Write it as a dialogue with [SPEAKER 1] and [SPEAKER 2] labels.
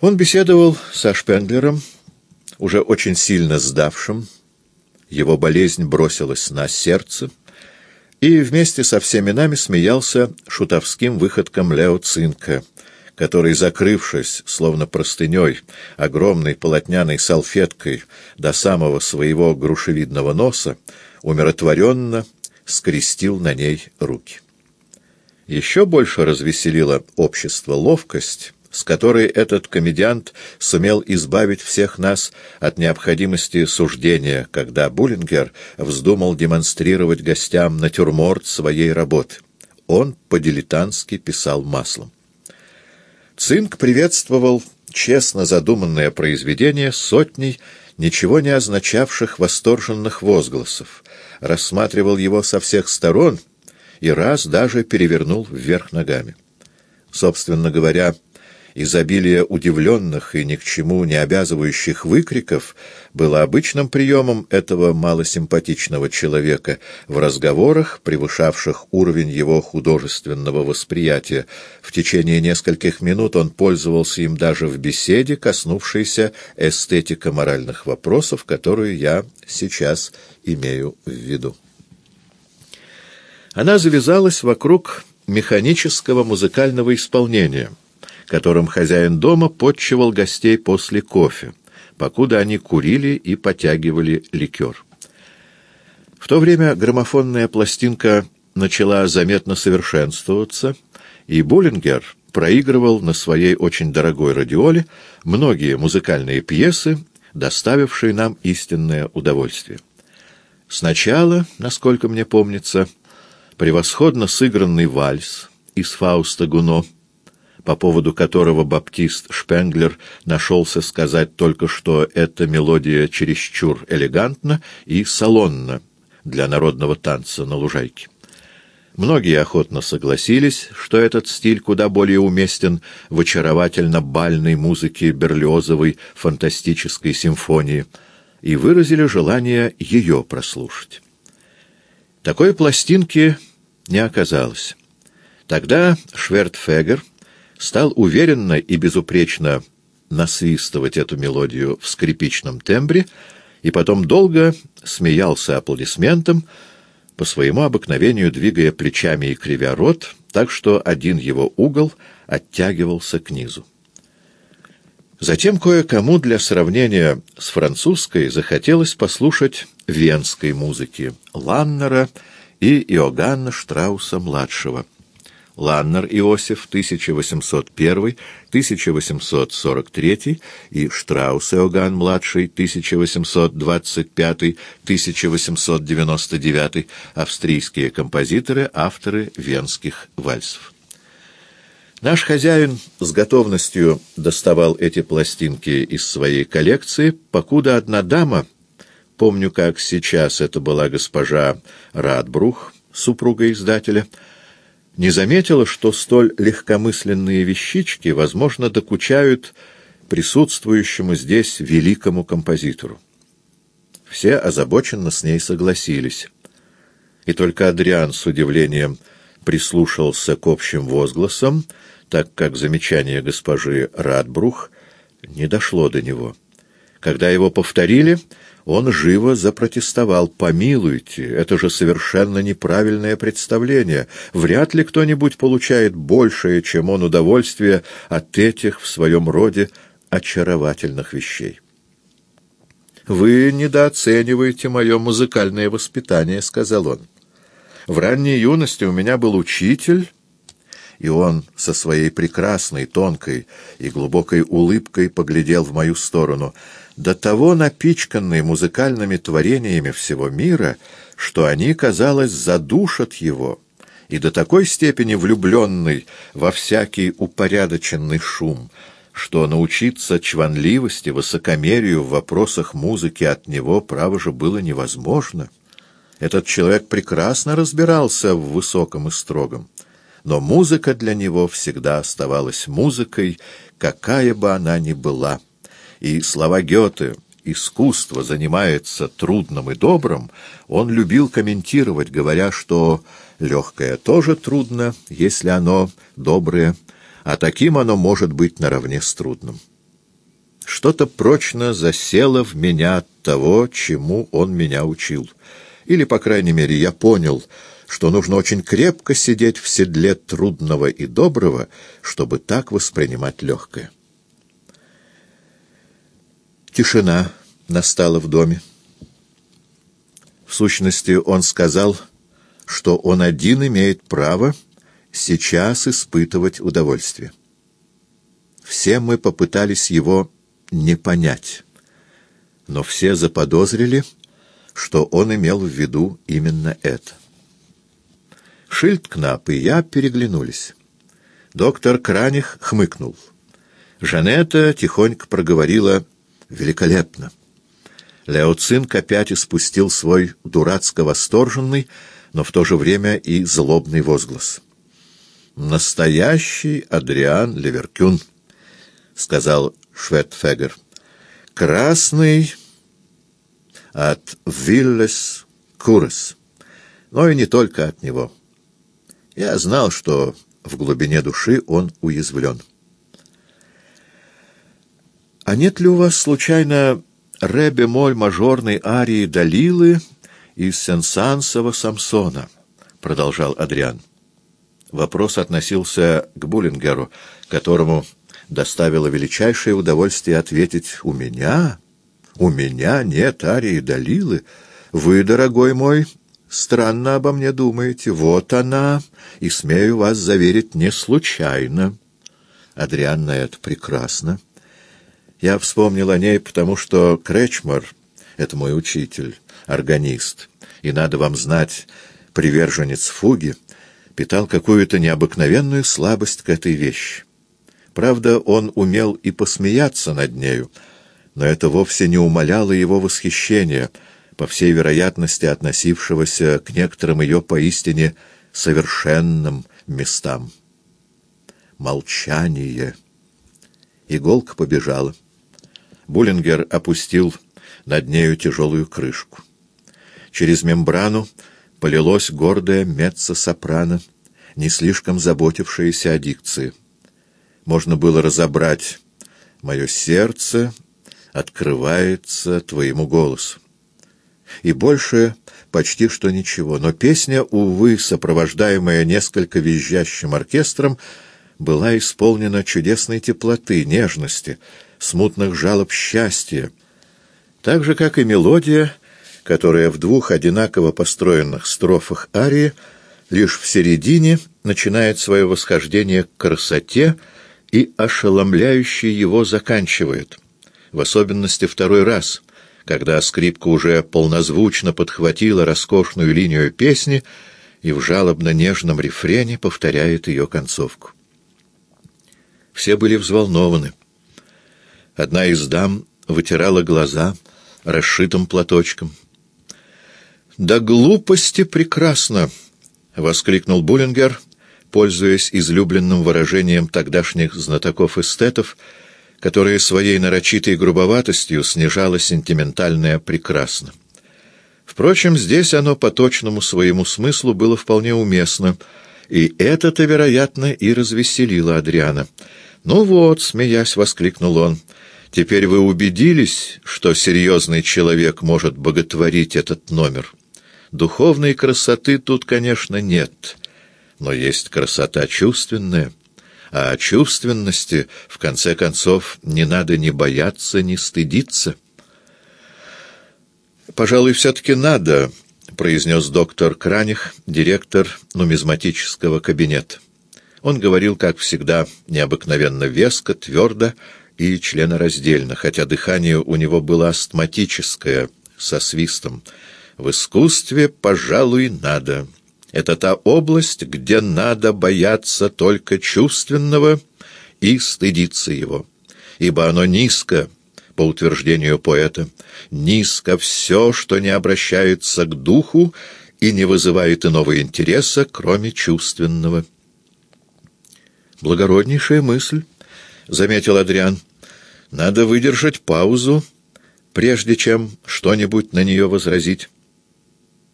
[SPEAKER 1] Он беседовал со Шпенглером, уже очень сильно сдавшим, его болезнь бросилась на сердце, и вместе со всеми нами смеялся шутовским выходком Лео Цинка, который, закрывшись, словно простыней, огромной полотняной салфеткой до самого своего грушевидного носа, умиротворенно скрестил на ней руки. Еще больше развеселило общество ловкость, с которой этот комедиант сумел избавить всех нас от необходимости суждения, когда Буллингер вздумал демонстрировать гостям натюрморт своей работы. Он по-дилетантски писал маслом. Цинк приветствовал честно задуманное произведение сотней ничего не означавших восторженных возгласов, рассматривал его со всех сторон и раз даже перевернул вверх ногами. Собственно говоря, изобилие удивленных и ни к чему не обязывающих выкриков было обычным приемом этого малосимпатичного человека в разговорах, превышавших уровень его художественного восприятия. В течение нескольких минут он пользовался им даже в беседе, коснувшейся эстетико-моральных вопросов, которую я сейчас имею в виду. Она завязалась вокруг механического музыкального исполнения — которым хозяин дома подчивал гостей после кофе, покуда они курили и потягивали ликер. В то время граммофонная пластинка начала заметно совершенствоваться, и Буллингер проигрывал на своей очень дорогой радиоле многие музыкальные пьесы, доставившие нам истинное удовольствие. Сначала, насколько мне помнится, превосходно сыгранный вальс из Фауста Гуно — по поводу которого баптист Шпенглер нашелся сказать только, что эта мелодия чересчур элегантна и салонна для народного танца на лужайке. Многие охотно согласились, что этот стиль куда более уместен в очаровательно-бальной музыке Берлиозовой фантастической симфонии и выразили желание ее прослушать. Такой пластинки не оказалось. Тогда Швертфегер стал уверенно и безупречно насвистывать эту мелодию в скрипичном тембре и потом долго смеялся аплодисментом, по своему обыкновению двигая плечами и кривя рот, так что один его угол оттягивался к низу. Затем кое-кому для сравнения с французской захотелось послушать венской музыки Ланнера и Иоганна Штрауса-младшего — Ланнер Иосиф 1801-1843 и Штраус Иоганн-младший 1825-1899, австрийские композиторы, авторы венских вальсов. Наш хозяин с готовностью доставал эти пластинки из своей коллекции, покуда одна дама, помню, как сейчас это была госпожа Радбрух, супруга издателя, не заметила, что столь легкомысленные вещички, возможно, докучают присутствующему здесь великому композитору. Все озабоченно с ней согласились. И только Адриан с удивлением прислушался к общим возгласам, так как замечание госпожи Радбрух не дошло до него. Когда его повторили, он живо запротестовал. «Помилуйте, это же совершенно неправильное представление. Вряд ли кто-нибудь получает большее, чем он, удовольствие от этих в своем роде очаровательных вещей». «Вы недооцениваете мое музыкальное воспитание», — сказал он. «В ранней юности у меня был учитель...» И он со своей прекрасной, тонкой и глубокой улыбкой поглядел в мою сторону — до того напичканный музыкальными творениями всего мира, что они, казалось, задушат его, и до такой степени влюбленный во всякий упорядоченный шум, что научиться чванливости, высокомерию в вопросах музыки от него, право же, было невозможно. Этот человек прекрасно разбирался в высоком и строгом, но музыка для него всегда оставалась музыкой, какая бы она ни была — и слова Гёте «искусство занимается трудным и добрым», он любил комментировать, говоря, что легкое тоже трудно, если оно доброе, а таким оно может быть наравне с трудным. что-то прочно засело в меня от того, чему он меня учил. Или, по крайней мере, я понял, что нужно очень крепко сидеть в седле трудного и доброго, чтобы так воспринимать легкое. Тишина настала в доме. В сущности, он сказал, что он один имеет право сейчас испытывать удовольствие. Все мы попытались его не понять, но все заподозрили, что он имел в виду именно это. Шильдкнап и я переглянулись. Доктор Краних хмыкнул. Жанетта тихонько проговорила «Великолепно!» Леоцинк опять испустил свой дурацко-восторженный, но в то же время и злобный возглас. «Настоящий Адриан Леверкюн», — сказал Шветфегер. «Красный от Виллес Курес, но и не только от него. Я знал, что в глубине души он уязвлен». «А нет ли у вас, случайно, ре-бемоль мажорной арии Далилы из Сенсансова Самсона, — продолжал Адриан. Вопрос относился к Буллингеру, которому доставило величайшее удовольствие ответить «У меня? У меня нет арии Далилы. Вы, дорогой мой, странно обо мне думаете. Вот она, и смею вас заверить, не случайно». Адриан на это прекрасно. Я вспомнил о ней, потому что Кречмар — это мой учитель, органист, и, надо вам знать, приверженец фуги, питал какую-то необыкновенную слабость к этой вещи. Правда, он умел и посмеяться над нею, но это вовсе не умаляло его восхищения, по всей вероятности относившегося к некоторым ее поистине совершенным местам. Молчание. Иголка побежала. Буллингер опустил над нею тяжелую крышку. Через мембрану полилось гордое меццо-сопрано, не слишком заботившееся о дикции. Можно было разобрать «Мое сердце открывается твоему голосу». И больше почти что ничего, но песня, увы, сопровождаемая несколько визжащим оркестром, была исполнена чудесной теплоты, нежности, смутных жалоб счастья, так же, как и мелодия, которая в двух одинаково построенных строфах арии лишь в середине начинает свое восхождение к красоте и ошеломляюще его заканчивает, в особенности второй раз, когда скрипка уже полнозвучно подхватила роскошную линию песни и в жалобно-нежном рефрене повторяет ее концовку. Все были взволнованы. Одна из дам вытирала глаза расшитым платочком. «Да глупости прекрасно!» — воскликнул Буллингер, пользуясь излюбленным выражением тогдашних знатоков-эстетов, которое своей нарочитой грубоватостью снижало сентиментальное «прекрасно». Впрочем, здесь оно по точному своему смыслу было вполне уместно, и это-то, вероятно, и развеселило Адриана. «Ну вот», — смеясь, воскликнул он, — Теперь вы убедились, что серьезный человек может боготворить этот номер. Духовной красоты тут, конечно, нет, но есть красота чувственная. А о чувственности, в конце концов, не надо ни бояться, ни стыдиться. «Пожалуй, все-таки надо», — произнес доктор Краних, директор нумизматического кабинета. Он говорил, как всегда, необыкновенно веско, твердо и членораздельно, хотя дыхание у него было астматическое, со свистом. В искусстве, пожалуй, надо. Это та область, где надо бояться только чувственного и стыдиться его, ибо оно низко, по утверждению поэта, низко все, что не обращается к духу и не вызывает иного интереса, кроме чувственного. Благороднейшая мысль. — заметил Адриан. «Надо выдержать паузу, прежде чем что-нибудь на нее возразить».